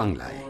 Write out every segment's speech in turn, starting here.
বাংলায়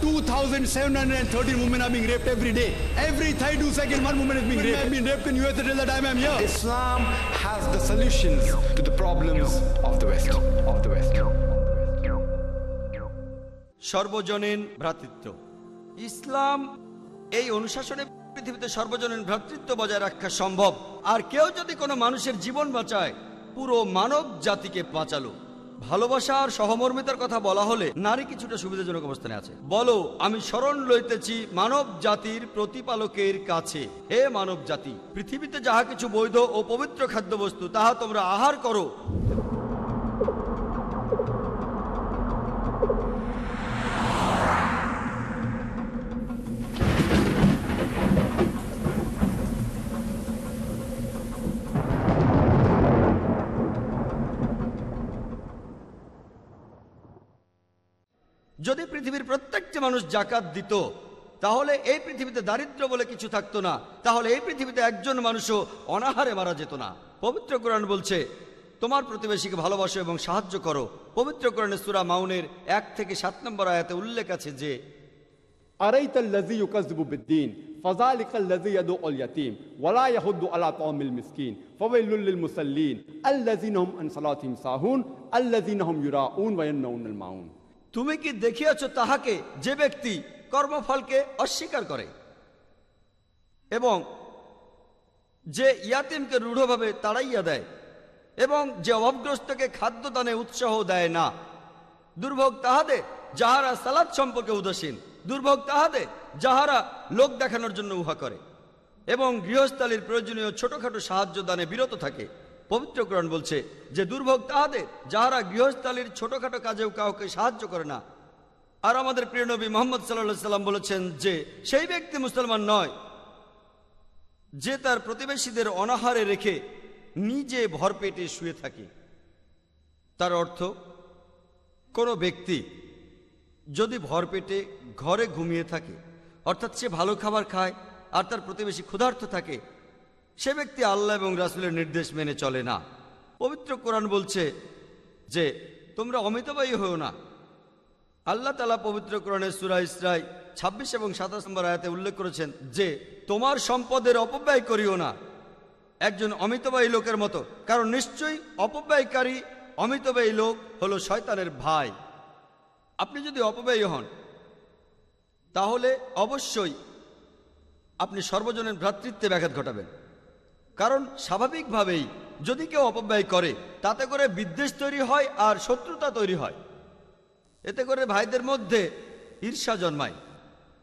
2,713 women are being raped every day. Every 32 seconds, one woman is being raped. I've been raped in US until the time I'm here. Islam has the solutions to the problems of the West. Of the West. সর্বজনীন ভ্রাতৃত্ব ইসলাম এই অনুশাসনে পৃথিবীতে সর্বজনীন ভ্রাতৃত্ব বজায় রাখা সম্ভব আর কেউ যদি কোনো মানুষের জীবন বাঁচায় পুরো মানব জাতিকে বাঁচালো ভালোবাসা আর সহমর্মিতার কথা বলা হলে নারী কিছুটা সুবিধাজনক অবস্থানে আছে। বলো, আমি স্মরণ লইতেছি মানব জাতির প্রতিপালকের কাছে। হে মানব জাতি, পৃথিবীতে যাহা কিছু বৈধ ও পবিত্র খাদ্যবস্তু, তাহা তোমরা আহার করো। প্রত্যেকটি মানুষ জাকাত দিত তাহলে এই পৃথিবীতে দারিদ্র বলে কিছু থাকতো না তাহলে এই পৃথিবীতে একজন মানুষও অনাহারে মারা যেত না পবিত্র কোরআন বলছে তোমার প্রতিবেশীকে ভালোবাসো এবং সাহায্য করো পবিত্র কোরআনের সুরা মাউনের এক থেকে সাত নম্বর আয়াতে উল্লেখ আছে যে أريت الذي يكذب بالدين فذلك الذي يدعو اليتيم ولا يحض على طعام المسكين فويل للمصلين الذين هم عن صلاتهم ساهون الذين هم يراءون ويمنعون الماعون তুমি কি দেখিয়াছ তাহাকে যে ব্যক্তি কর্মফলকে অস্বীকার করে? এবং যে ইয়াতিমকে রূঢ়ভাবে তাড়াইয়া দেয়, এবং যে অভাবগ্রস্তকে খাদ্যদানে উৎসাহ দেয় না, দুর্ভোগ তাহাদের যাহারা সালাদ সম্পর্কে উদাসীন, দুর্ভোগ তাহাদের যাহারা লোক দেখানোর জন্য উহা করে, এবং গৃহস্থালীর প্রয়োজনীয় ছোটখাটো সাহায্য দানে বিরত থাকে। পবিত্র কোরআন বলছে যে দুর্ভোগ তাহাদের, যাহারা গৃহস্থালীর ছোটখাটো কাজেও কাউকে সাহায্য করে না। আর আমাদের প্রিয় নবী মোহাম্মদ সাল্লাহ সাল্লাম বলেছেন যে সেই ব্যক্তি মুসলমান নয় যে তার প্রতিবেশীদের অনাহারে রেখে নিজে ভরপেটে শুয়ে থাকে। তার অর্থ, কোনো ব্যক্তি যদি ভরপেটে ঘরে ঘুমিয়ে থাকে, অর্থাৎ সে ভালো খাবার খায় আর তার প্রতিবেশী ক্ষুধার্ত থাকে সে ব্যক্তি আল্লাহ এবং রাসুলের নির্দেশ মেনে চলে না। পবিত্র কোরআন বলছে যে, তোমরা অমিতবায়ী হও না। আল্লাহ তালা পবিত্র কোরআনের সুরা ইসরাই ছাব্বিশ এবং সাতাশ নম্বর আয়াতে উল্লেখ করেছেন যে, তোমার সম্পদের অপব্যয় করিও না। একজন অমিতবায়ী লোকের মতো, কারণ নিশ্চয়ই অপব্যয়কারী অমিতব্যয়ী লোক হলো শয়তানের ভাই। আপনি যদি অপব্যয়ী হন, তাহলে অবশ্যই আপনি সর্বজনের ভ্রাতৃত্বে ব্যাঘাত ঘটাবেন। কারণ স্বাভাবিকভাবেই যদি কেউ অপব্যয় করে, তাতে করে বিদ্বেষ তৈরি হয় আর শত্রুতা তৈরি হয়। এতে করে ভাইদের মধ্যে ঈর্ষা জন্মায়।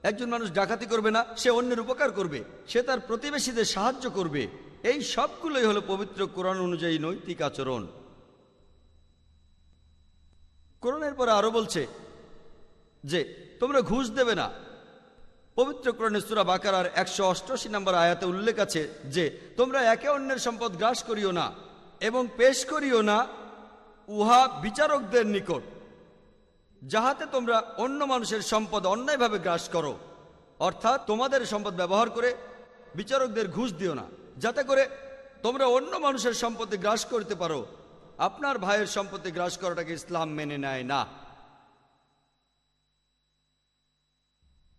একজন মানুষ ডাকাতি করবে না, সে অন্যের উপকার করবে, সে তার প্রতিবেশীদের সাহায্য করবে। এই সবগুলোই হলো পবিত্র কোরআন অনুযায়ী নৈতিক আচরণ। কোরআনের পরে আরও বলছে যে, তোমরা ঘুষ দেবে না পবিত্র কোরআনে সুরা বাকারার একশো অষ্টআশি নম্বর আয়াতে উল্লেখ আছে যে, তোমরা একে অন্যের সম্পদ গ্রাস করিও না এবং পেশ করিও না উহা বিচারকদের নিকট। যাহাতে তোমরা অন্য মানুষের সম্পদ অন্যায়ভাবে গ্রাস করো। অর্থাৎ তোমাদের সম্পদ ব্যবহার করে বিচারকদের ঘুষ দিও না। যাতে করে তোমরা অন্য মানুষের সম্পত্তি গ্রাস করতে পারো। আপনার ভাইয়ের সম্পত্তি গ্রাস করাটাকে ইসলাম মেনে নেয় না।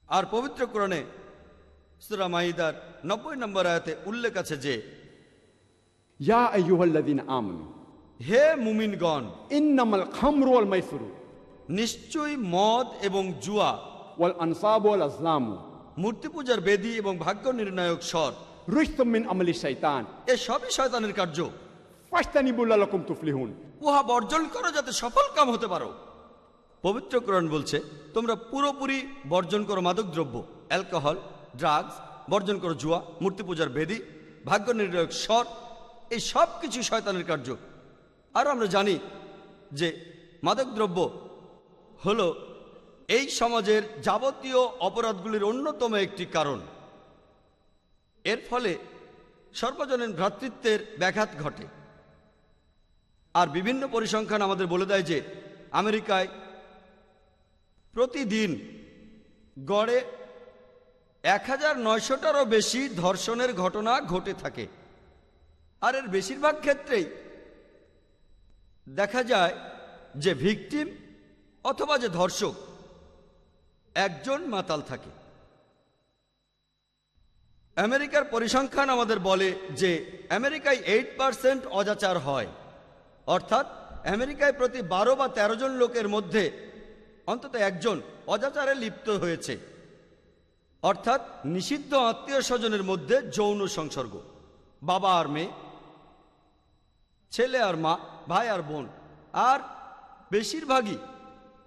আর পবিত্র কোরণে সুরা মাহিদার নব্বই নম্বর আয়াতে উল্লেখ আছে যে ইয়া হে মুমিনগণ নিশ্চয়ই মদ এবং জুয়া ওয়াল আনসাব ওয়াল মূর্তি পূজার বেদি এবং ভাগ্য নির্ণায়ক স্বর রুস্তম আমলি শয়তান এ উহা বর্জন করো যাতে সফল কাম হতে পারো। পবিত্র কোরআন বলছে, তোমরা পুরোপুরি বর্জন করো মাদকদ্রব্য অ্যালকোহল, ড্রাগস, বর্জন করো জুয়া, মূর্তি পূজার বেদি, ভাগ্য নির্ণায়ক স্বর, এই সব কিছু শয়তানের কার্য। আর আমরা জানি যে মাদকদ্রব্য হল এই সমাজের যাবতীয় অপরাধগুলির অন্যতম একটি কারণ। এর ফলে সর্বজনীন ভ্রাতৃত্বের ব্যাঘাত ঘটে। আর বিভিন্ন পরিসংখ্যান আমাদের বলে দেয় যে আমেরিকায় প্রতিদিন গড়ে এক হাজার নয়শোটারও বেশি ধর্ষণের ঘটনা ঘটে থাকে। আর এর বেশিরভাগ ক্ষেত্রেই দেখা যায় যে ভিকটিম অথবা যে ধর্ষক একজন মাতাল থাকে। আমেরিকার পরিসংখ্যান আমাদের বলে যে আমেরিকায় এইট পার্সেন্ট অজাচার হয়। অর্থাৎ আমেরিকায় প্রতি বারো বা ১৩ জন লোকের মধ্যে অন্তত একজন অজাচারে লিপ্ত হয়েছে। অর্থাৎ নিষিদ্ধ আত্মীয় স্বজনের মধ্যে যৌন সংসর্গ। বাবা আর মেয়ে, ছেলে আর মা, ভাই আর বোন। আর বেশিরভাগই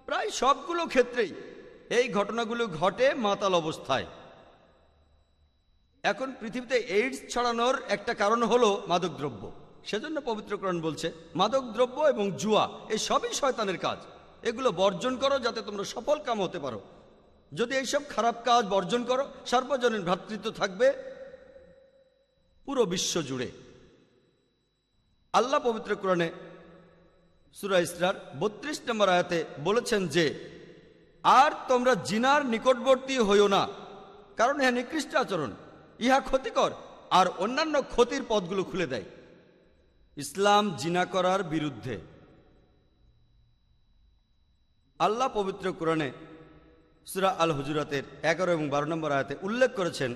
প্রায় সবগুলো ক্ষেত্রেই এই ঘটনাগুলো ঘটে মাতাল অবস্থায়। এখন পৃথিবীতে এইডস ছড়ানোর একটা কারণ হলো মাদকদ্রব্য। সেজন্য পবিত্রকরণ বলছে, মাদকদ্রব্য এবং জুয়া এই সবই শয়তানের কাজ। এগুলো বর্জন করো যাতে তোমরা সফল কাম হতে পারো। যদি এইসব খারাপ কাজ বর্জন করো, সার্বজনীন ভ্রাতৃত্ব থাকবে পুরো বিশ্ব জুড়ে। আল্লাহ পবিত্র কোরআনে সুরা ইসরার বত্রিশ নম্বর আয়াতে বলেছেন যে, আর তোমরা জিনার নিকটবর্তী হইও না, কারণ ইহা নিকৃষ্ট আচরণ। ইহা ক্ষতিকর, আর অন্যান্য ক্ষতির পথগুলো খুলে দেয়। ইসলাম জিনা করার বিরুদ্ধে। আল্লাহ পবিত্র কোরআনে সুরা আল হুজুরাতের এগারো এবং বারো নম্বর আয়াতে উল্লেখ করেছেন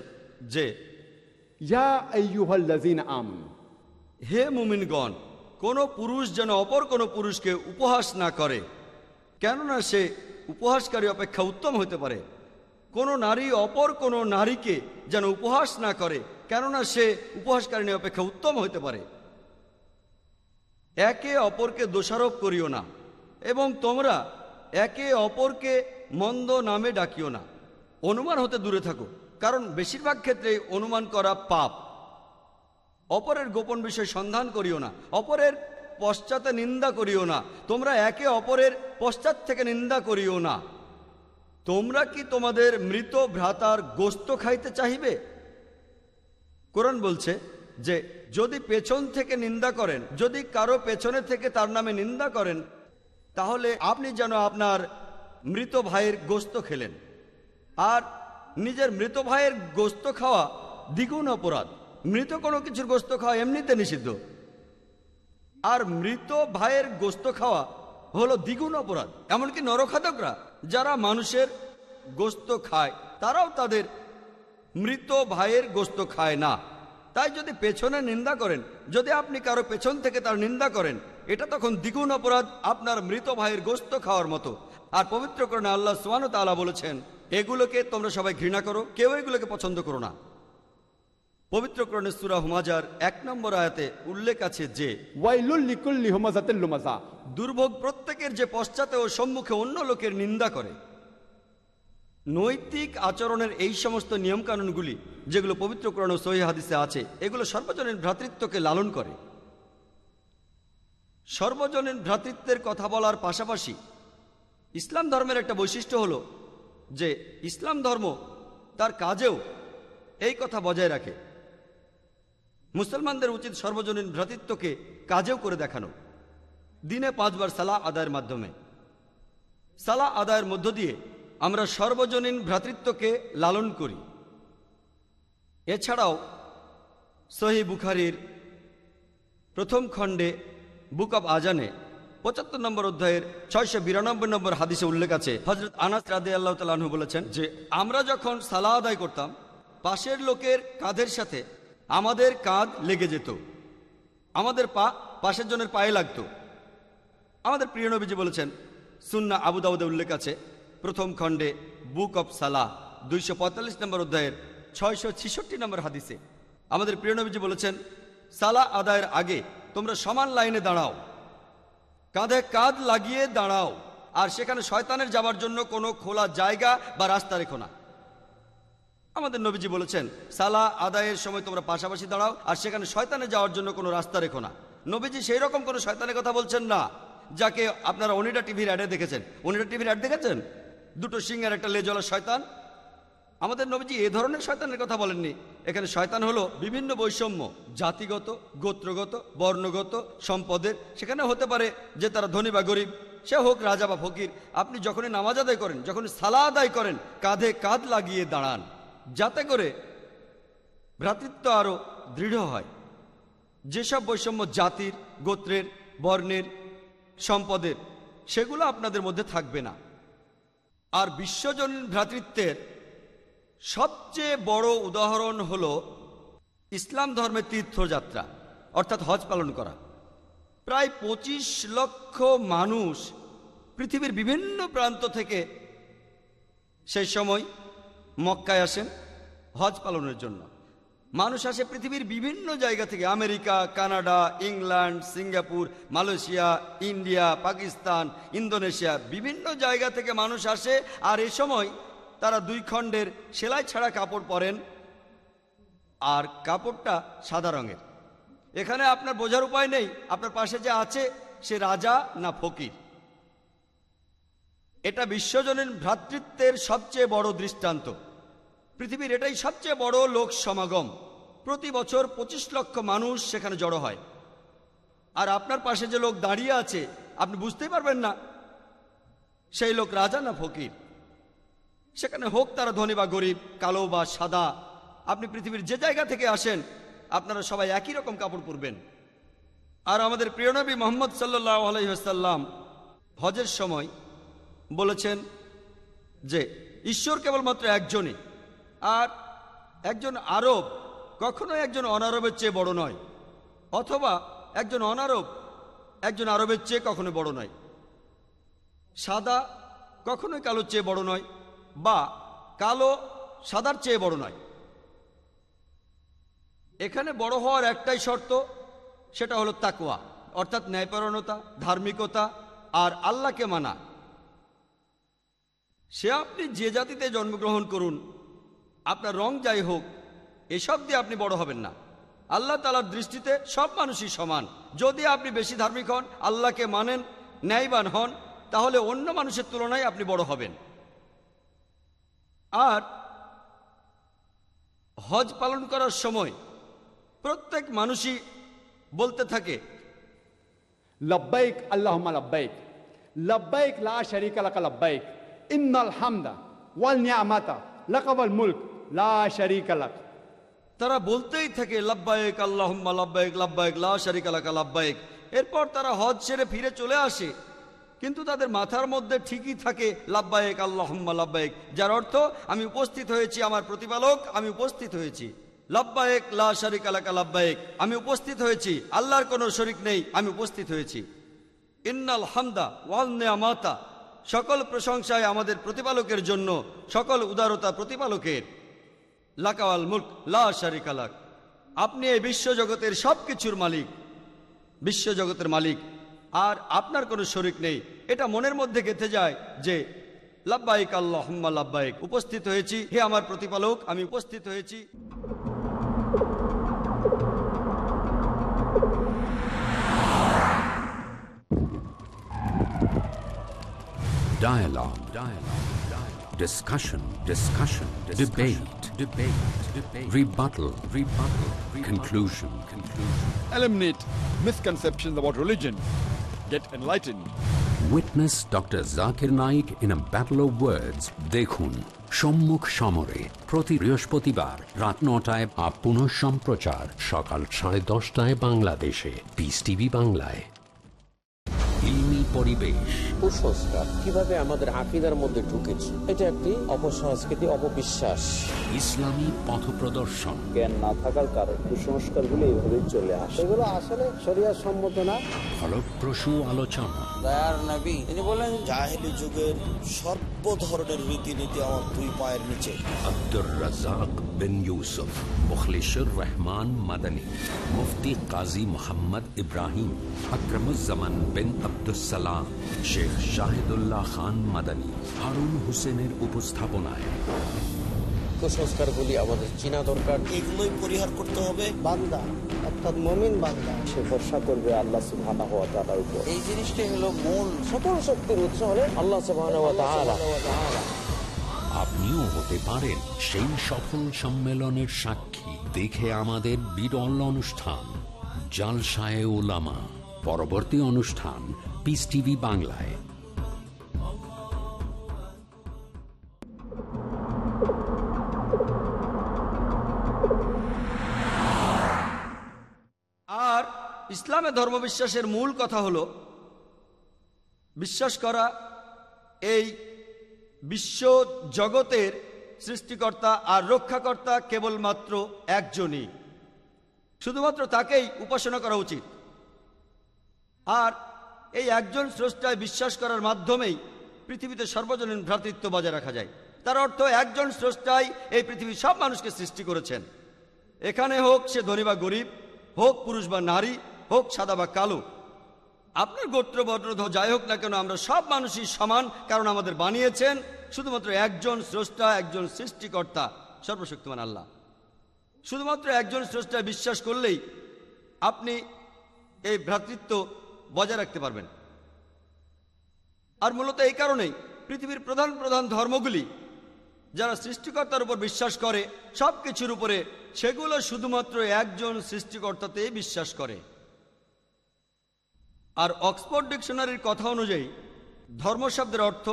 যে হে মুমিনগণ কোন পুরুষ যেন অপর কোন পুরুষকে উপহাস না করে কেননা সে উপহাসকারী অপেক্ষা উত্তম হতে পারে। কোন নারী অপর কোন নারীকে যেন উপহাস না করে কেননা সে উপহাসকারী অপেক্ষা উত্তম হতে পারে। একে অপরকে দোষারোপ করিও না এবং তোমরা একে অপরকে মন্দ নামে ডাকিও না। অনুমান হতে দূরে থাকো, কারণ বেশিরভাগ ক্ষেত্রেই অনুমান করা পাপ। অপরের গোপন বিষয় সন্ধান করিও না, অপরের পশ্চাতে নিন্দা করিও না, তোমরা একে অপরের পশ্চাৎ থেকে নিন্দা করিও না। তোমরা কি তোমাদের মৃত ভ্রাতার গোস্ত খাইতে চাহিবে? কোরআন বলছে যে, যদি পেছন থেকে নিন্দা করেন, যদি কারও পেছনে থেকে তার নামে নিন্দা করেন তাহলে আপনি যেন আপনার মৃত ভাইয়ের গোস্ত খেলেন। আর নিজের মৃত ভাইয়ের গোস্ত খাওয়া দ্বিগুণ অপরাধ। মৃত কোনো কিছুর গোস্ত খাওয়া এমনিতে নিষিদ্ধ। আর মৃত ভাইয়ের গোস্ত খাওয়া হলো দ্বিগুণ অপরাধ। এমনকি নরখাতকরা, যারা মানুষের গোস্ত খায়, তারাও তাদের মৃত ভাইয়ের গোস্ত খায় না। তাই যদি পেছনে নিন্দা করেন, যদি আপনি কারও পেছন থেকে তার নিন্দা করেন এটা তখন দ্বিগুণ অপরাধ আপনার মৃত ভাইয়ের গোস্ত খাওয়ার মতো। আর পবিত্র করণে আল্লাহ সোয়ানো তালা বলেছেন এগুলোকে তোমরা সবাই ঘৃণা করো কেউ এগুলোকে পছন্দ করো না। পবিত্র করণে সুরা হুমাজার এক নম্বর আয়াতে উল্লেখ আছে যে দুর্ভোগ প্রত্যেকের যে পশ্চাতে ও সম্মুখে অন্য লোকের নিন্দা করে। নৈতিক আচরণের এই সমস্ত নিয়মকানুনগুলি যেগুলো পবিত্র ও সহি হাদিসে আছে এগুলো সর্বজনীন ভ্রাতৃত্বকে লালন করে। সর্বজনীন ভ্রাতৃত্বের কথা বলার পাশাপাশি ইসলাম ধর্মের একটা বৈশিষ্ট্য হলো যে ইসলাম ধর্ম তার কাজেও এই কথা বজায় রাখে। মুসলমানদের উচিত সর্বজনীন ভ্রাতৃত্বকে কাজেও করে দেখানো। দিনে পাঁচবার সালা আদায়ের মাধ্যমে। সালা আদায়ের মধ্য দিয়ে আমরা সর্বজনীন ভ্রাতৃত্বকে লালন করি। এছাড়াও সহি বুখারির প্রথম খণ্ডে বুক অব আজানে, পঁচাত্তর নম্বর অধ্যায়ের ছয়শো বিরানব্বই নম্বর হাদিসে উল্লেখ আছে হজরত আনাস রাদে আল্লাহ তালু বলেছেন যে, আমরা যখন সালা আদায় করতাম, পাশের লোকের কাঁধের সাথে আমাদের কাঁধ লেগে যেত। আমাদের পা পাশের জনের পায়ে লাগতো। আমাদের প্রিয় নবীজি বলেছেন সুন্না আবু দাউদে উল্লেখ আছে, প্রথম খণ্ডে বুক অফ সালাহ, দুইশো নম্বর অধ্যায়ের ছয়শো ছিষট্টি নম্বর হাদিসে। আমাদের প্রিয় নবীজি বলেছেন সালা আদায়ের আগে তোমরা সমান লাইনে দাঁড়াও। কাঁধে কাঁধ লাগিয়ে দাঁড়াও। আর সেখানে শয়তানের যাওয়ার জন্য কোনো খোলা জায়গা বা রাস্তা রেখো না। আমাদের নবীজি বলেছেন, সালা আদায়ের সময় তোমরা পাশাপাশি দাঁড়াও, আর সেখানে শয়তানে যাওয়ার জন্য কোনো রাস্তা রেখো না। নবীজি সেই রকম কোনো শয়তানের কথা বলছেন না, যাকে আপনারা অনিডা টিভির অ্যাডে দেখেছেন। অনিডা টিভির অ্যাড দেখেছেন? দুটো সিংহের একটা লেজলা শয়তান আমাদের নবীজি এ ধরনের শয়তানের কথা বলেননি। এখানে শয়তান হলো বিভিন্ন বৈষম্য, জাতিগত, গোত্রগত, বর্ণগত সম্পদের। সেখানে হতে পারে যে তারা ধনী বা গরিব, সে হোক রাজা বা ফকির। আপনি যখনই নামাজ আদায় করেন, যখনই সালা আদায় করেন, কাঁধে কাঁধ লাগিয়ে দাঁড়ান। যাতে করে ভ্রাতৃত্ব আরও দৃঢ় হয়। যেসব বৈষম্য জাতির, গোত্রের, বর্ণের সম্পদের, সেগুলো আপনাদের মধ্যে থাকবে না। আর বিশ্বজনীন ভ্রাতৃত্বের সবচেয়ে বড় উদাহরণ হল ইসলাম ধর্মের তীর্থযাত্রা, অর্থাৎ হজ পালন করা। প্রায় পঁচিশ লক্ষ মানুষ পৃথিবীর বিভিন্ন প্রান্ত থেকে সেই সময় মক্কায় আসেন হজ পালনের জন্য। মানুষ আসে পৃথিবীর বিভিন্ন জায়গা থেকে, America, Canada, England, Singapore, Malaysia, India, Pakistan, Indonesia, বিভিন্ন জায়গা থেকে মানুষ আসে। আর এ সময় তারা দুই খণ্ডের সেলাই ছাড়া কাপড় পরেন, আর কাপড়টা সাদা রঙের। এখানে আপনার বোঝার উপায় নেই, আপনার পাশে যে আছে সে রাজা না ফকির। এটা বিশ্বজনীন ভ্রাতৃত্বের সবচেয়ে বড় দৃষ্টান্ত। পৃথিবীর এটাই সবচেয়ে বড় লোক সমাগম। প্রতি বছর পঁচিশ লক্ষ মানুষ সেখানে জড়ো হয়। আর আপনার পাশে যে লোক দাঁড়িয়ে আছে, আপনি বুঝতেই পারবেন না, সেই লোক রাজা না ফকির। সেখানে হোক তারা ধনী বা গরিব, কালো বা সাদা, আপনি পৃথিবীর যে জায়গা থেকে আসেন, আপনারা সবাই একই রকম কাপড় পরবেন। আর আমাদের প্রিয়নবী মোহাম্মদ সাল্লাহ আলহিহাসাল্লাম হজের সময় বলেছেন যে, ঈশ্বর কেবলমাত্র একজনই, আর একজন আরব কখনোই একজন অনারবের চেয়ে বড় নয়, অথবা একজন অনারব একজন আরবের চেয়ে কখনো বড় নয়। সাদা কখনোই কালোর চেয়ে বড় নয় বা কালো সাদার চেয়ে বড় নয়। এখানে বড় হওয়ার একটাই শর্ত, সেটা হলো তাকুয়া অর্থাৎ ন্যায়পরণতা ধার্মিকতা আর আল্লাহকে মানা। সে আপনি যে জাতিতে জন্মগ্রহণ করুন, আপনার রং যাই হোক, এসব দিয়ে আপনি বড় হবেন না। আল্লাহ তালার দৃষ্টিতে সব মানুষই সমান। যদি আপনি বেশি ধার্মিক হন, আল্লাহকে মানেন, ন্যায়বান হন, তাহলে অন্য মানুষের তুলনায় আপনি বড় হবেন। আর হজ পালন করার সময় প্রত্যেক মানুষই বলতে থাকে লব্বাইক আল্লাহ লব্বাইক লব্বাইক লা শরিক লাকা লব্বাইক ইন্নাল হামদা ওয়াল নিয়ামাতা লাকাবাল মুলক লা শরিক লাক। তারা বলতেই থাকে লব্বাইক আল্লাহ লব্বাইক লব্বাইক লা শরিক লাকা লব্বাইক। এরপর তারা হজ ছেড়ে ফিরে চলে আসে। কিন্তু তাদের মাথার মধ্যে ঠিকই থাকে, লাব্বায়েক আল্লাহুম্মা লাব্বায়েক। যার অর্থ, আমি উপস্থিত হয়েছি আমার প্রতিপালক, আমি উপস্থিত হয়েছি। লাব্বায়েক, লা শারিকা লাকা লাব্বায়েক। আমি উপস্থিত হয়েছি, আল্লাহর কোনো শরিক নেই, আমি উপস্থিত হয়েছি। ইন্নাল হামদা ওয়াল নেয়ামাতা। সকল প্রশংসায় আমাদের প্রতিপালকের জন্য, সকল উদারতা প্রতিপালকের। লাকাওয়াল মুল্ক, লা শারিকা লাক। আপনি এই বিশ্বজগতের সব কিছুর মালিক। বিশ্বজগতের মালিক। আর আপনার কোনো শরিক নেই এটা মনের মধ্যে গেঁথে যায় যে লাব্বাইক আল্লাহ লাব্বাইক উপস্থিত হয়েছি হে আমার প্রতিপালক আমি উপস্থিত হয়েছি Dialogue. Dialogue. Dialogue. Discussion. Discussion. Discussion. Debate. Debate. Debate. Rebuttal. Rebuttal. Rebuttal. Conclusion. Conclusion. Eliminate misconceptions about religion. Get enlightened. Witness Dr. Zakir Naik in a battle of words. দেখুন সম্মুখ সমরে প্রতি বৃহস্পতিবার রাত নটায় আপ সম্প্রচার সকাল সাড়ে দশটায় বাংলাদেশে পিস টিভি বাংলায় ইলমি পরিবেশ। কুসংস্কার কীভাবে আমাদের আকিদার মধ্যে ঢুকেছে এটা একটি অপসংস্কৃতি অপবিশ্বাস। ইসলামী পথপ্রদর্শন। জ্ঞান না থাকার কারণে কুসংস্কারগুলো এইভাবেই চলে আসে। এগুলো আসলে শরিয়া সম্মত না। ফলপ্রসূ আলোচনা। দয়ার নবী তিনি বলেন জাহেলি যুগের সর্ব ধরনের রীতিনীতি আমার দুই পায়ের নিচে। আব্দুর রাজাক বিন ইউসুফ মুখলিসুর রহমান মাদানী মুফতি কাজী মোহাম্মদ ইব্রাহিম আকরমুজ্জামান বিন আব্দুসালাম শেখ শাহিদুল্লাহ খান মাদানী হারুন হোসেনের উপস্থাপনায়। কুসংস্কারগুলি আমাদের চিনা দরকার। এগুলোই পরিহার করতে হবে। বান্দা অর্থাৎ মমিন বান্দা সে ভরসা করবে আল্লাহ সুবহানাহু ওয়া তাআলার উপর। এই জিনিসটাই হলো মূল। সকল শক্তির উৎস হলে আল্লাহ সুবহানাহু ওয়া তাআলা। আপনিও হতে পারেন সেই সফল সম্মেলনের সাক্ষী। দেখে আমাদের বিরল অনুষ্ঠান, জালসায় ওলামা। পরবর্তী অনুষ্ঠান, পিস টিভি বাংলায়। আর ইসলামে ধর্মবিশ্বাসের মূল কথা হলো, বিশ্বাস করা এই বিশ্ব জগতের সৃষ্টিকর্তা আর রক্ষাকর্তা কেবলমাত্র একজনই। শুধুমাত্র তাকেই উপাসনা করা উচিত। আর এই একজন স্রষ্টায় বিশ্বাস করার মাধ্যমেই পৃথিবীতে সর্বজনীন ভ্রাতৃত্ব বজায় রাখা যায়। তার অর্থ একজন স্রষ্টাই এই পৃথিবীর সব মানুষকে সৃষ্টি করেছেন। এখানে হোক সে ধনী বা গরিব, হোক পুরুষ বা নারী, হোক সাদা বা কালো আপনার গোত্র যাই হোক না কেন, আমরা সব মানুষই সমান, কারণ আমাদের বানিয়েছেন শুধুমাত্র একজন স্রষ্টা, একজন সৃষ্টিকর্তা, সর্বশক্তিমান আল্লাহ। শুধুমাত্র একজন স্রষ্টায় বিশ্বাস করলেই আপনি এই ভ্রাতৃত্ব বজায় রাখতে পারবেন। আর মূলত এই কারণেই পৃথিবীর প্রধান প্রধান ধর্মগুলি যারা সৃষ্টিকর্তার উপর বিশ্বাস করে সব কিছুর উপরে সেগুলো শুধুমাত্র একজন সৃষ্টিকর্তাতেই বিশ্বাস করে। আর অক্সফোর্ড ডিকশনারির কথা অনুযায়ী ধর্ম শব্দের অর্থ,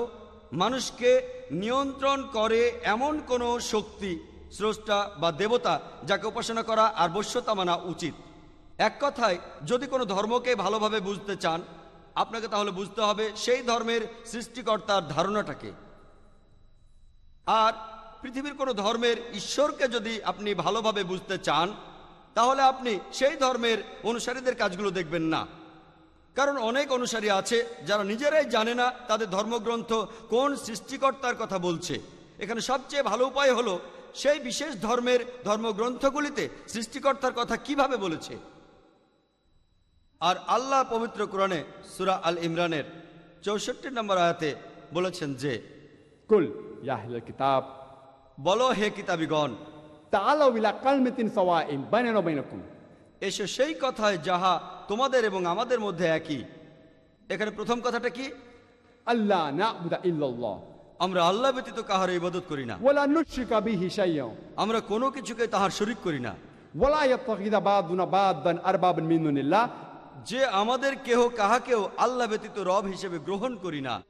মানুষকে নিয়ন্ত্রণ করে এমন কোনো শক্তি, স্রষ্টা বা দেবতা যাকে উপাসনা করা আর বশ্যতা মানা উচিত। এক কথায়, যদি কোনো ধর্মকে ভালোভাবে বুঝতে চান, আপনাকে তাহলে বুঝতে হবে সেই ধর্মের সৃষ্টিকর্তার ধারণাটাকে। আর পৃথিবীর কোনো ধর্মের ঈশ্বরকে যদি আপনি ভালোভাবে বুঝতে চান, তাহলে আপনি সেই ধর্মের অনুসারীদের কাজগুলো দেখবেন না। কারণ অনেক অনুসারী আছে যারা নিজেরাই জানে না তাদের ধর্মগ্রন্থ কোন সৃষ্টিকর্তার কথা বলছে। এখানে সবচেয়ে ভালো উপায় হলো সেই বিশেষ ধর্মের ধর্মগ্রন্থগুলিতে সৃষ্টিকর্তার কথা কীভাবে বলেছে। আর আল্লাহ পবিত্র কোরআনে সুরা আল ইমরানের চৌষট্টি নম্বর আয়াতে বলেছেন যে কুল কিতাব। বলো হে কিতাবিগণ ওয়া বাইনাকুম। এসো সেই কথায় যাহা তোমাদের এবং আমাদের মধ্যে একই। এখানে প্রথম কথাটা কি? আল্লাহ ইল্লাল্লাহ। আমরা আল্লাহ ব্যতীত কাহার ইবাদত করি না। ওয়া লা নুশরিকা বিহি আমরা কোনো কিছুকে তাহার শরিক করি না। ওয়া লা ইয়াত্তাখিযা বা'দুনা বা'দান আরবাবান মিন দুনিল্লাহ। যে আমাদের কেহ কাহাকেও আল্লাহ ব্যতীত রব হিসেবে গ্রহণ করি না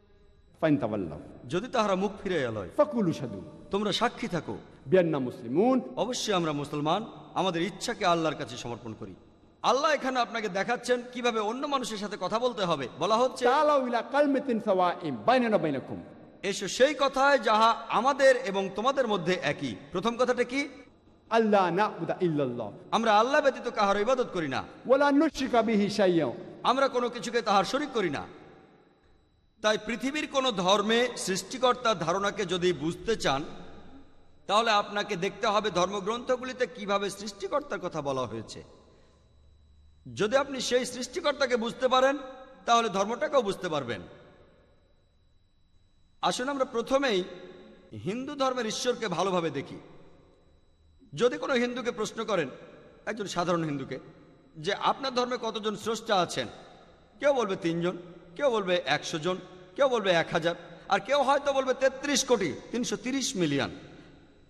ফাইন যদি তাহারা মুখ ফিরে এলয় ফাকুলু শাদু। তোমরা সাক্ষী থাকো। বিয়ান্না মুসলিমুন। অবশ্যই আমরা মুসলমান। আমাদের ইচ্ছাকে আল্লাহর কাছে সমর্পণ করি। আল্লাহ এখানে আপনাকে দেখাচ্ছেন কীভাবে অন্য মানুষের সাথে কথা বলতে হবে। বলা হচ্ছে এসো সেই কথায় যাহা আমাদের এবং তোমাদের মধ্যে একই। প্রথম কথাটা কি? আল্লাহ না'বুদা ইল্লাল্লাহ। আমরা আল্লাহ ব্যতীত কাহার ইবাদত করি না। ওয়া লা নুশরিকা বিহি আমরা কোনো কিছুকে তাহার শরিক করি না। তাই পৃথিবীর কোনো ধর্মে সৃষ্টিকর্তার ধারণাকে যদি বুঝতে চান তাহলে আপনাকে দেখতে হবে ধর্মগ্রন্থগুলিতে কীভাবে সৃষ্টিকর্তার কথা বলা হয়েছে। যদি আপনি সেই সৃষ্টিকর্তাকে বুঝতে পারেন, তাহলে ধর্মটাকেও বুঝতে পারবেন। আসুন আমরা প্রথমেই হিন্দু ধর্মের ঈশ্বরকে ভালোভাবে দেখি। যদি কোনো হিন্দুকে প্রশ্ন করেন, একজন সাধারণ হিন্দুকে, যে আপনার ধর্মে কতজন স্রষ্টা আছেন? কেউ বলবে তিনজন, কেউ বলবে একশো জন, কেউ বলবে এক হাজার, আর কেউ হয়তো বলবে তেত্রিশ কোটি, তিনশো মিলিয়ন।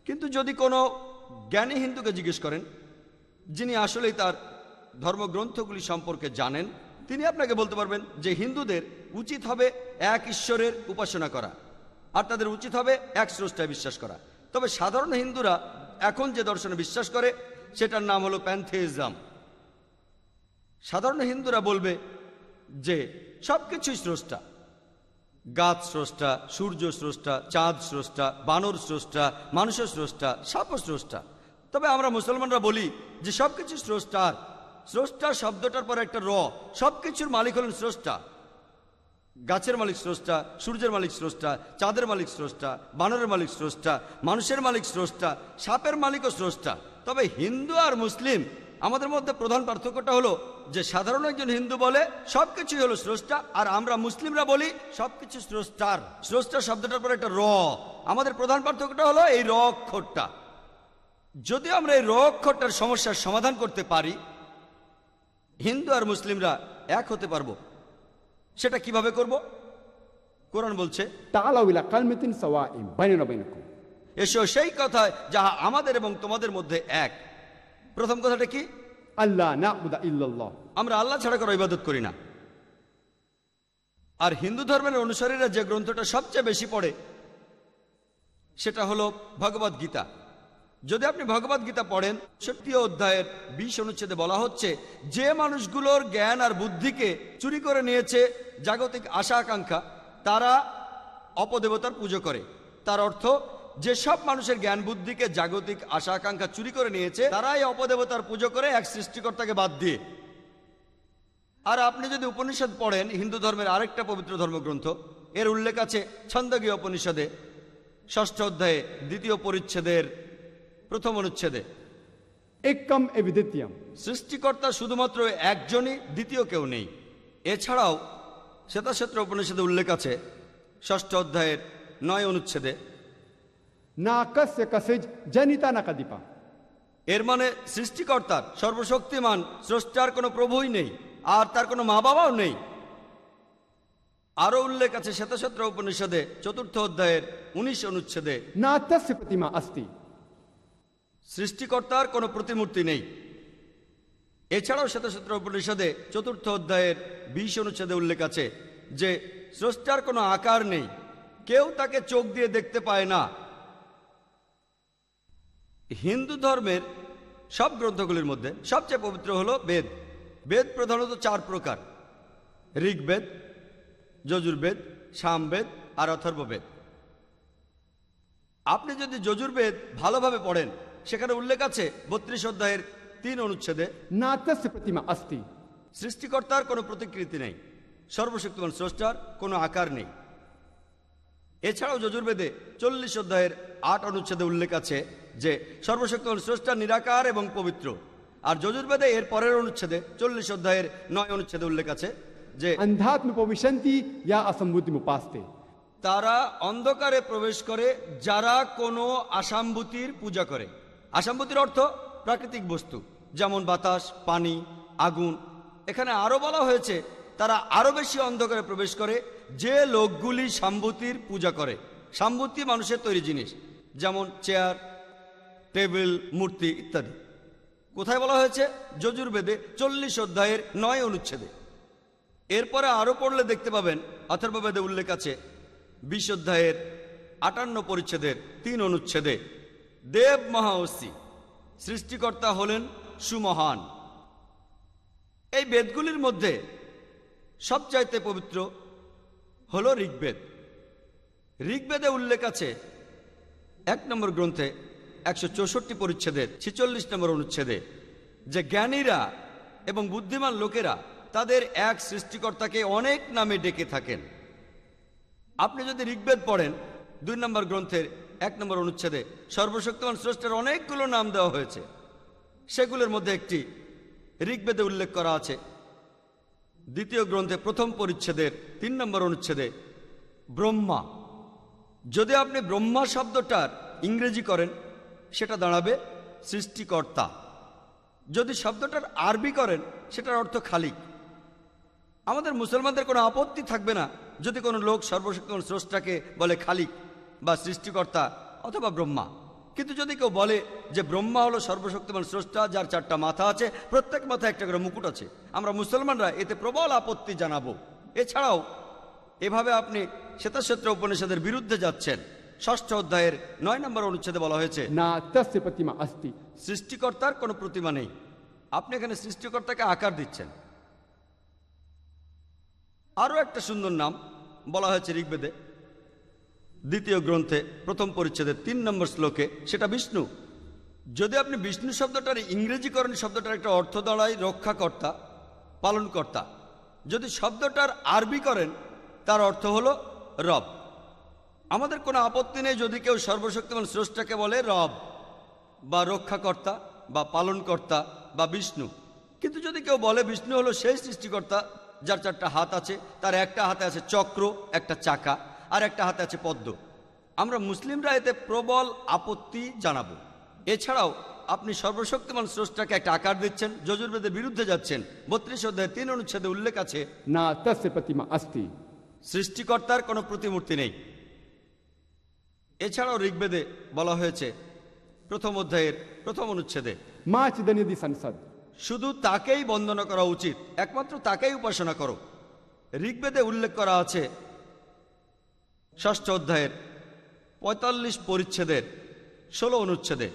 কিন্তু যদি কোনো জ্ঞানী হিন্দুকে জিজ্ঞেস করেন, যিনি আসলেই তার ধর্মগ্রন্থগুলি সম্পর্কে জানেন, তিনি আপনাকে বলতে পারবেন যে হিন্দুদের উচিত হবে এক ঈশ্বরের উপাসনা করা, আর তাদের উচিত হবে এক স্রষ্টায় বিশ্বাস করা। তবে সাধারণ হিন্দুরা এখন যে দর্শনে বিশ্বাস করে, সেটার নাম হলো প্যান্থেইজম। সাধারণ হিন্দুরা বলবে যে সবকিছুই স্রষ্টা। গাছ স্রষ্টা, সূর্য স্রষ্টা, চাঁদ স্রষ্টা, বানর স্রষ্টা, মানুষের স্রষ্টা, সাপও স্রষ্টা। তবে আমরা মুসলমানরা বলি যে সবকিছু স্রষ্টার। স্রষ্টা শব্দটার পরে একটা র। সবকিছুর মালিক হলেন স্রষ্টা। গাছের মালিক স্রষ্টা, সূর্যের মালিক স্রষ্টা, চাঁদের মালিক স্রষ্টা, বানরের মালিক স্রষ্টা, মানুষের মালিক স্রষ্টা, সাপের মালিকও স্রষ্টা। তবে হিন্দু আর মুসলিম, আমাদের মধ্যে প্রধান পার্থক্যটা হলো যে সাধারণ একজন হিন্দু বলে সবকিছুই হলো স্রষ্টা, আর আমরা মুসলিমরা বলি সবকিছু স্রষ্টার। স্রষ্টা শব্দটার পর একটা র। আমাদের প্রধান পার্থক্যটা হলো এই র অক্ষরটা। যদি আমরা এই র অক্ষরটার সমস্যার সমাধান করতে পারি হিন্দু আর মুসলিমরা এক হতে পারব। সেটা কীভাবে করব? কোরআন বলছে এসো সেই কথা যাহা আমাদের এবং তোমাদের মধ্যে এক। প্রথম কথাটা কি? আল্লাহ না আমরা আল্লাহ ছাড়া কারও ইবাদত করি না। আর হিন্দু ধর্মের অনুসারীরা যে গ্রন্থটা সবচেয়ে বেশি পড়ে সেটা হলো ভগবত গীতা। যদি আপনি ভগবদ গীতা পড়েন সত্যি অধ্যায়ের বিশ অনুচ্ছেদে বলা হচ্ছে, যে মানুষগুলোর জ্ঞান আর বুদ্ধিকে চুরি করে নিয়েছে জাগতিক আশা আকাঙ্ক্ষা, তারা অপদেবতার পুজো করে। তার অর্থ যেসব মানুষের জ্ঞান বুদ্ধিকে জাগতিক আশা আকাঙ্ক্ষা চুরি করে নিয়েছে, তারাই অপদেবতার পুজো করে এক সৃষ্টিকর্তাকে বাদ দিয়ে। আর আপনি যদি উপনিষদ পড়েন, হিন্দু ধর্মের আরেকটা পবিত্র ধর্মগ্রন্থ, এর উল্লেখ আছে ছন্দগীয় উপনিষদে, ষষ্ঠ অধ্যায়ে দ্বিতীয় পরিচ্ছেদের প্রথম অনুচ্ছেদে। একম এবিদিতিয়াম সৃষ্টিকর্তা শুধুমাত্র একজনই দ্বিতীয় কেউ নেই। এছাড়াও শ্বেতাশ্বেত্র উপনিষদে উল্লেখ আছে ষষ্ঠ অধ্যায়ের নয় অনুচ্ছেদে। না কস্য কসেজ জনিতা না কাদিপা। এর মানে সৃষ্টিকর্তার সর্বশক্তিমান স্রষ্টার কোনো প্রভুই নেই আর তার কোনো মা বাবাও নেই। আরও উল্লেখ আছে শ্বেতক্ষেত্র উপনিষদে চতুর্থ অধ্যায়ের উনিশ অনুচ্ছেদে। না তস্য প্রতিমা আস্তি সৃষ্টিকর্তার কোনো প্রতিমূর্তি নেই। এছাড়াও শ্বেতক্ষেত্র উপনিষদে চতুর্থ অধ্যায়ের বিশ অনুচ্ছেদে উল্লেখ আছে যে, স্রষ্টার কোনো আকার নেই, কেউ তাকে চোখ দিয়ে দেখতে পায় না। হিন্দু ধর্মের সব গ্রন্থগুলির মধ্যে সবচেয়ে পবিত্র হলো বেদ। বেদ প্রধানত চার প্রকার, ঋগ্বেদ, যজুর্বেদ, সামবেদ আর অথর্ববেদ। আপনি যদি যজুর্বেদ ভালোভাবে পড়েন সেখানে উল্লেখ আছে বত্রিশ অধ্যায়ের তিন অনুচ্ছেদে না প্রতিমা আস্তি সৃষ্টিকর্তার কোনো প্রতিকৃতি নেই সর্বশক্তিমান স্রষ্টার কোনো আকার নেই। এছাড়াও যজুর্বেদে চল্লিশ অধ্যায়ের আট অনুচ্ছেদে উল্লেখ আছে যে সর্বশক্তিমান স্রষ্টার নিরাকার এবং পবিত্র। আর যজুর্বেদে এর পরের অনুচ্ছেদে চল্লিশ অধ্যায়ের নয় অনুচ্ছেদে উল্লেখ আছে যে অন্ধাত্ম তারা অন্ধকারে প্রবেশ করে যারা কোনো আসাম্বুতির পূজা করে। আসাম্ভূতির অর্থ প্রাকৃতিক বস্তু, যেমন বাতাস, পানি, আগুন। এখানে আরও বলা হয়েছে, তারা আরও বেশি অন্ধকারে প্রবেশ করে, যে লোকগুলি সাম্ভূতির পূজা করে। সাম্ভূতি মানুষের তৈরি জিনিস, যেমন চেয়ার, টেবিল, মূর্তি ইত্যাদি। কোথায় বলা হয়েছে? যজুর্বেদে চল্লিশ অধ্যায়ের নয় অনুচ্ছেদে। এরপরে আরও পড়লে দেখতে পাবেন, অথর্ববেদে উল্লেখ আছে, বিশ অধ্যায়ের আটান্ন পরিচ্ছেদের তিন অনুচ্ছেদে। দেব মহাওসি, সৃষ্টিকর্তা হলেন সুমহান। এই বেদগুলির মধ্যে সবচাইতে পবিত্র হল ঋগ্বেদ। ঋগ্বেদে উল্লেখ আছে এক নম্বর গ্রন্থে একশো চৌষট্টি পরিচ্ছেদের ছেচল্লিশ নম্বর অনুচ্ছেদে, যে জ্ঞানীরা এবং বুদ্ধিমান লোকেরা তাদের এক সৃষ্টিকর্তাকে অনেক নামে ডেকে থাকেন। আপনি যদি ঋগ্বেদ পড়েন, দুই নম্বর গ্রন্থের এক নম্বর অনুচ্ছেদে সর্বশক্তিমান স্রষ্টের অনেকগুলো নাম দেওয়া হয়েছে। সেগুলোর মধ্যে একটি ঋগ্বেদে উল্লেখ করা আছে। দ্বিতীয় গ্রন্থে প্রথম পরিচ্ছেদের তিন নম্বর অনুচ্ছেদে ব্রহ্মা। যদি আপনি ব্রহ্মা শব্দটার ইংরেজি করেন, সেটা দাঁড়াবে সৃষ্টিকর্তা। যদি শব্দটার আরবি করেন, সেটার অর্থ খালিক। আমাদের মুসলমানদের কোনো আপত্তি থাকবে না যদি কোনো লোক সর্বশক্তিমান স্রষ্টাকে বলে খালিক। বা সৃষ্টিকর্তা অথবা ব্রহ্মা। কিন্তু যদি কেউ বলে যে ব্রহ্মা হলো সর্বশক্তিমান স্রষ্টা যার চারটা মাথা আছে প্রত্যেক মাথায় একটা করে মুকুট আছে আমরা মুসলমানরা এতে প্রবল আপত্তি জানাব। এছাড়াও এভাবে আপনি শ্বেতাক্ষেত্র উপনিষদের বিরুদ্ধে যাচ্ছেন। ষষ্ঠ অধ্যায়ের নয় নম্বর অনুচ্ছেদে বলা হয়েছে না তস্য প্রতিমা অস্তি। সৃষ্টিকর্তার কোনো প্রতিমা নেই। আপনি এখানে সৃষ্টিকর্তাকে আকার দিচ্ছেন। আরও একটা সুন্দর নাম বলা হয়েছে ঋগ্বেদে। দ্বিতীয় গ্রন্থে প্রথম পরিচ্ছেদের তিন নম্বর শ্লোকে সেটা বিষ্ণু। যদি আপনি বিষ্ণু শব্দটার ইংরেজিকরণ শব্দটার একটা অর্থ দাঁড়ায় রক্ষাকর্তা, পালনকর্তা। যদি শব্দটার আরবি করেন, তার অর্থ হল রব। আমাদের কোনো আপত্তি নেই যদি কেউ সর্বশক্তিমান স্রষ্টাকে বলে রব বা রক্ষাকর্তা বা পালনকর্তা বা বিষ্ণু। কিন্তু যদি কেউ বলে বিষ্ণু হলো সেই সৃষ্টিকর্তা, যার চারটা হাত আছে, তার একটা হাতে আছে চক্র, একটা চাকা। আর একটা হাতে আছে পদ্ম। আমরা মুসলিমরা এতে প্রবল আপত্তি জানাব। এছাড়াও আপনি সর্বশক্তিমান স্রষ্টাকে একটা আকার দিচ্ছেন যজুর্বেদের বিরুদ্ধে যাচ্ছেন। বত্রিশ অধ্যায় তিন অনুচ্ছেদে উল্লেখ আছে না তস্য প্রতিমা আস্তি সৃষ্টিকর্তার কোনো প্রতিমূর্তি নেই। এছাড়াও ঋগ্বেদে বলা হয়েছে প্রথম অধ্যায়ের প্রথম অনুচ্ছেদে মা চিদনিধি সংসদ। শুধু তাকেই বন্দনা করা উচিত একমাত্র তাকেই উপাসনা করো। ঋগ্বেদে উল্লেখ করা আছে ষষ্ঠ অধ্যায়ের পঁয়তাল্লিশ পরিচ্ছেদের ষোলো অনুচ্ছেদে।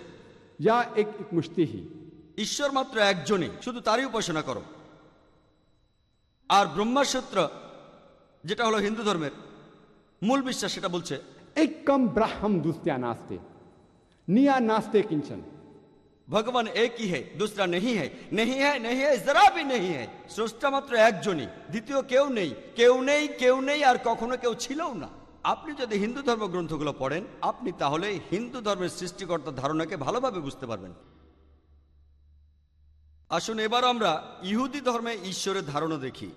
যা এক মুস্তিহী ঈশ্বর মাত্র একজনই শুধু তারই উপাসনা করো। আর ব্রহ্মাসূত্র যেটা হলো হিন্দু ধর্মের মূল বিশ্বাস সেটা বলছে এই কম ব্রাহ্ম দুস্তিয়া নাস্তে নিয়া নাস্তে কিঞ্চন। ভগবান একই হে দুসরা নেহি হে নেহি হে নেহি হে জরা বি নেহি হে। স্রষ্টা মাত্র একজনই দ্বিতীয় কেউ নেই কেউ নেই কেউ নেই আর কখনো কেউ ছিলও না। আপনি যদি হিন্দু ধর্ম গ্রন্থগুলো পড়েন আপনি তাহলে হিন্দু ধর্মের সৃষ্টিকর্তার ধারণাকে ভালোভাবে বুঝতে পারবেন। আসুন এবার আমরা ইহুদি ধর্মে ঈশ্বরের ধারণা দেখি।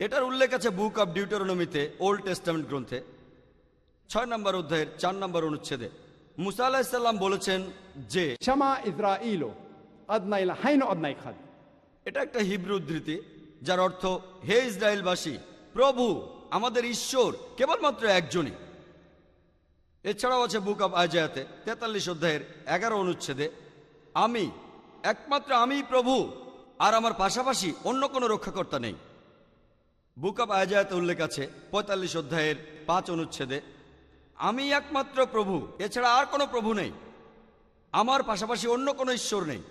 এটার উল্লেখ আছে বুক অব ডিউটারনমিতে ওল্ড টেস্টামেন্ট গ্রন্থে। ছয় নম্বর অধ্যায়ের চার নম্বর অনুচ্ছেদে মুসা আলাহিসাল্লাম বলেছেন যে শ্যামা ইসরা ইলো হাইন এটা একটা হিব্রু উদ্ধৃতি যার অর্থ হে ইসরায়েলবাসী প্রভু আমাদের ঈশ্বর কেবলমাত্র একজনই। এছাড়াও আছে বুক অব আজায়াতে তেতাল্লিশ অধ্যায়ের এগারো অনুচ্ছেদে, আমি, একমাত্র আমি প্রভু, আর আমার পাশাপাশি অন্য কোনো রক্ষাকর্তা নেই। বুক অব আজায়াতে উল্লেখ আছে পঁয়তাল্লিশ অধ্যায়ের পাঁচ অনুচ্ছেদে, আমি একমাত্র প্রভু, এছাড়া আর কোনো প্রভু নেই। আমার পাশাপাশি অন্য কোনো ঈশ্বর নেই।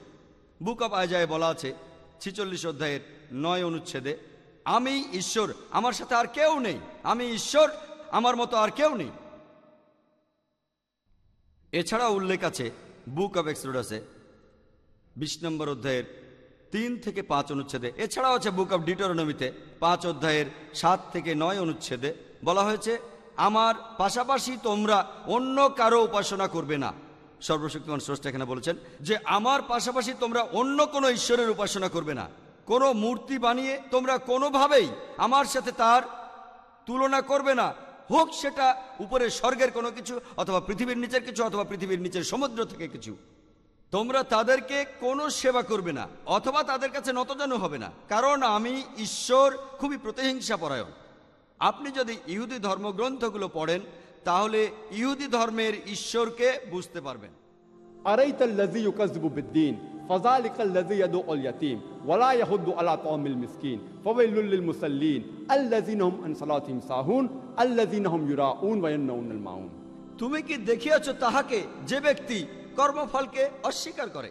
বুক অব আজায় বলা আছে ছিচল্লিশ অধ্যায়ের নয় অনুচ্ছেদে আমি ঈশ্বর, আমার সাথে আর কেউ নেই। আমি ঈশ্বর, আমার মতো আর কেউ নেই। এছাড়া উল্লেখ আছে, বুক অব এক্সরোডাসে বিশ নম্বর অধ্যায়ের তিন থেকে পাঁচ অনুচ্ছেদে। এছাড়াও আছে বুক অব ডিটোরনমিতে, পাঁচ অধ্যায়ের সাত থেকে নয় অনুচ্ছেদে বলা হয়েছে, আমার পাশাপাশি তোমরা অন্য কারও উপাসনা করবে না। সর্বশক্তিমান স্রষ্টা এখানে বলেছেন যে, আমার পাশাপাশি তোমরা অন্য কোনো ঈশ্বরের উপাসনা করবে না। কোনো মূর্তি বানিয়ে তোমরা কোনোভাবেই আমার সাথে তার তুলনা করবে না। হোক সেটা উপরে স্বর্গের কোনো কিছু অথবা পৃথিবীর নিচের কিছু অথবা পৃথিবীর নিচের সমুদ্র থেকে কিছু। তোমরা তাদেরকে কোনো সেবা করবে না অথবা তাদের কাছে নতজানু হবে না। কারণ আমি ঈশ্বর, খুবই প্রতিহিংসা পরায়ণ আপনি যদি ইহুদি ধর্মগ্রন্থগুলো পড়েন, তাহলে ইহুদি ধর্মের ঈশ্বরকে বুঝতে পারবেন। আরাইতাল্লাজি ইউকাজবুদ্দিন فذلك الذي يدعو اليتيم ولا يحض على طعام المسكين فويل للمصلين الذين هم عن صلاتهم ساهون الذين هم يراءون ويمنعون الماعون তুমি কি দেখিয়াছ তাহাকে যে ব্যক্তি কর্মফলকে অস্বীকার করে